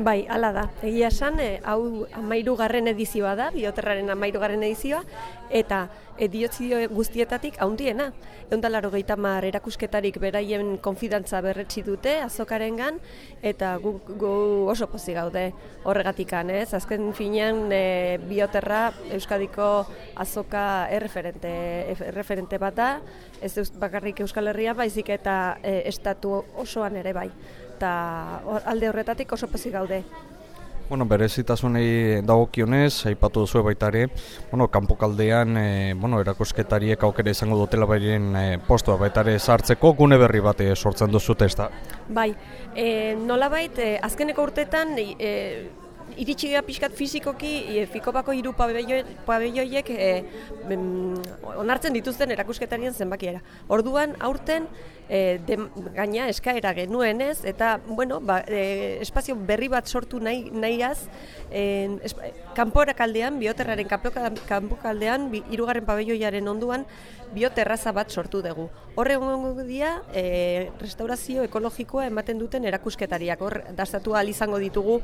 Bai, hala da. Egia esan, e, hau amairu garren edizioa da, bioterraren amairu garren edizioa, eta ediotzio guztietatik haundiena. Eundalaro gehitamar erakusketarik beraien konfidantza berretsi dute azokaren gan, eta gu, gu oso pozi gaude horregatikan, ez? Azken finean e, bioterra Euskadiko azoka erreferente, erreferente bat da, ez bakarrik Euskal Herria, baizik eta e, estatu osoan ere bai eta alde horretatik oso pozik gaude. Bueno, berezitasunei dagokionez, aipatu duzu baita ere, bueno, kanpokaldean, e, bueno, erakosketariek aukera izango dutela bairen e, postua baita ere sartzeko gune berri bat e, sortzen duzu testa. Bai, e, nolabait, e, azkeneko urtetan, e, iritsi gara pixkat fizikoki e, fikopako hiru pabelloiek e, onartzen dituzten erakusketarien zenbakiera. Orduan, aurten, e, de, gaina eskaera genuenez, eta, bueno, ba, e, espazio berri bat sortu nahi, nahiaz, e, kanporak aldean, bioterraren kanpok aldean, irugarren pabelloiaren onduan, bioterraza bat sortu dugu. Horre gongo dira, e, restaurazio ekologikoa ematen duten erakusketariak. Hor, dastatu izango ditugu,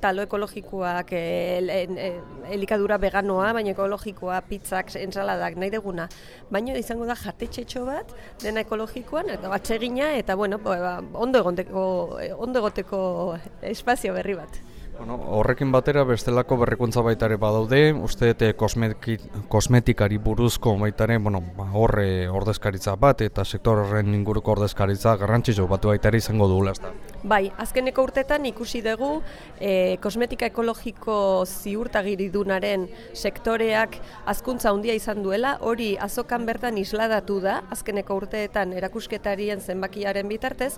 talo ekologikoak, e, e, elikadura veganoa, baina ekologikoa, pizzak, ensaladak, nahi deguna. Baina izango da jatetxetxo bat, dena ekologikoan, eta batsegina, eta bueno, ba, ondo egoteko, ondo egoteko espazio berri bat. Bueno, horrekin batera bestelako berrikuntza baita ere badaude, uste dute kosmetikari buruzko baita ere, bueno, ba, horre ordezkaritza bat eta sektor horren inguruko ordezkaritza garrantzitsu batu baita ere izango dugula ezta. Bai, azkeneko urtetan ikusi dugu e, kosmetika ekologiko ziurtagiridunaren sektoreak azkuntza handia izan duela, hori azokan bertan isladatu da, azkeneko urteetan erakusketarien zenbakiaren bitartez,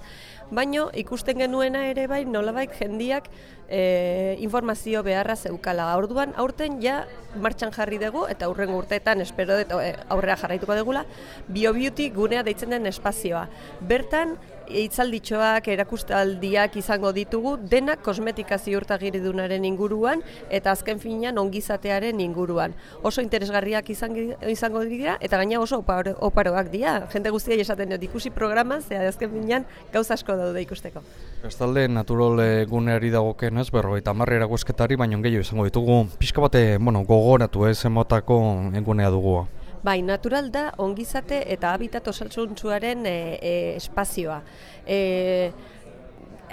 baino ikusten genuena ere bai nolabait jendiak e, informazio beharra zeukala. Orduan aurten ja martxan jarri dugu eta aurrengo urteetan espero dut eh, aurrera jarraituko degula BioBeauty gunea deitzen den espazioa. Bertan hitzalditxoak, erakustaldiak izango ditugu, denak kosmetika ziurtagiridunaren inguruan eta azken finean ongizatearen inguruan. Oso interesgarriak izan, izango dira eta gaina oso oparoak dira. Jende guztia esaten dut ikusi programan, zea azken finean gauz asko daude ikusteko. Bestalde, naturol guneari dagoken ez, berroita marri erakusketari, baina gehiago izango ditugu, pixka bate, bueno, gogoratu ez, emotako egunea dugu. Bai, natural da ongizate eta habitat osaltsuntzuaren e, e, espazioa. E,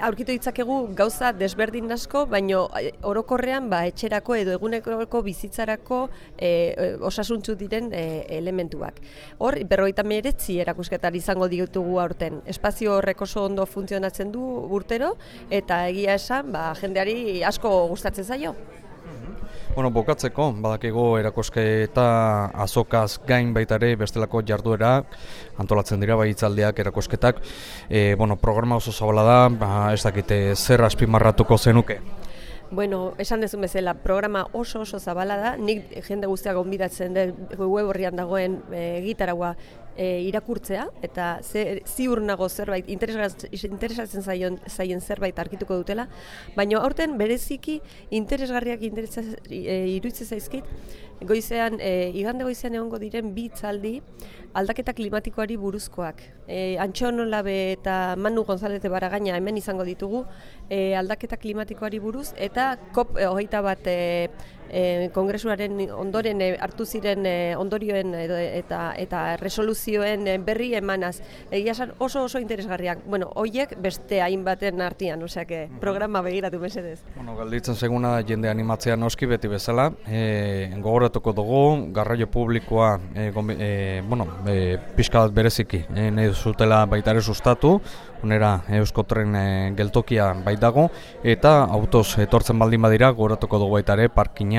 aurkitu ditzakegu gauza desberdin asko, baino orokorrean ba, etxerako edo eguneko bizitzarako e, osasuntzu diren e, elementuak. Hor, berroita meretzi erakusketar izango ditugu aurten. Espazio horrek oso ondo funtzionatzen du urtero, eta egia esan, ba, jendeari asko gustatzen zaio. Bueno, bokatzeko, badakigu erakosketa azokaz gain baitare bestelako jarduera antolatzen dira bai itzaldiak erakosketak. E, bueno, programa oso zabala da, ba, ez dakite zer aspimarratuko zenuke. Bueno, esan dezun bezala, programa oso oso zabala da, nik jende guztiak gonbidatzen dut web horrian dagoen e, gitaragua e, irakurtzea, eta ze, ziur nago zerbait, interesatzen zaion, zaien zerbait arkituko dutela, baina aurten bereziki interesgarriak e, iruitze zaizkit, goizean, e, igande goizean egongo diren bi itzaldi aldaketa klimatikoari buruzkoak. E, Antxon Olabe eta Manu González de Baragaina hemen izango ditugu e, aldaketa klimatikoari buruz, eta COP hogeita bat e, e, kongresuaren ondoren e, hartu ziren e, ondorioen eta eta resoluzioen berri emanaz. Egia esan oso oso interesgarriak. Bueno, hoiek beste hainbaten artean, osea que programa begiratu mesedez. Bueno, galditzen seguna jende animatzea noski beti bezala, eh gogoratuko dugu garraio publikoa eh e, bueno, e, pizkat bereziki, eh nahi zutela baita ere sustatu, unera Euskotren e, geltokia baitago eta autos etortzen baldin badira gogoratuko dugu baita ere parkina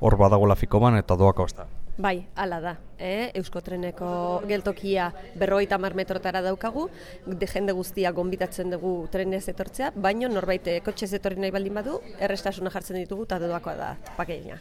hor badago lafiko eta doako ez Bai, ala da. Eh? Euskotreneko geltokia berroita mar metrotara daukagu, de jende guztia gonbitatzen dugu trenez etortzea, baino norbait kotxe etorri nahi baldin badu, errestasuna jartzen ditugu eta doakoa da pakeina.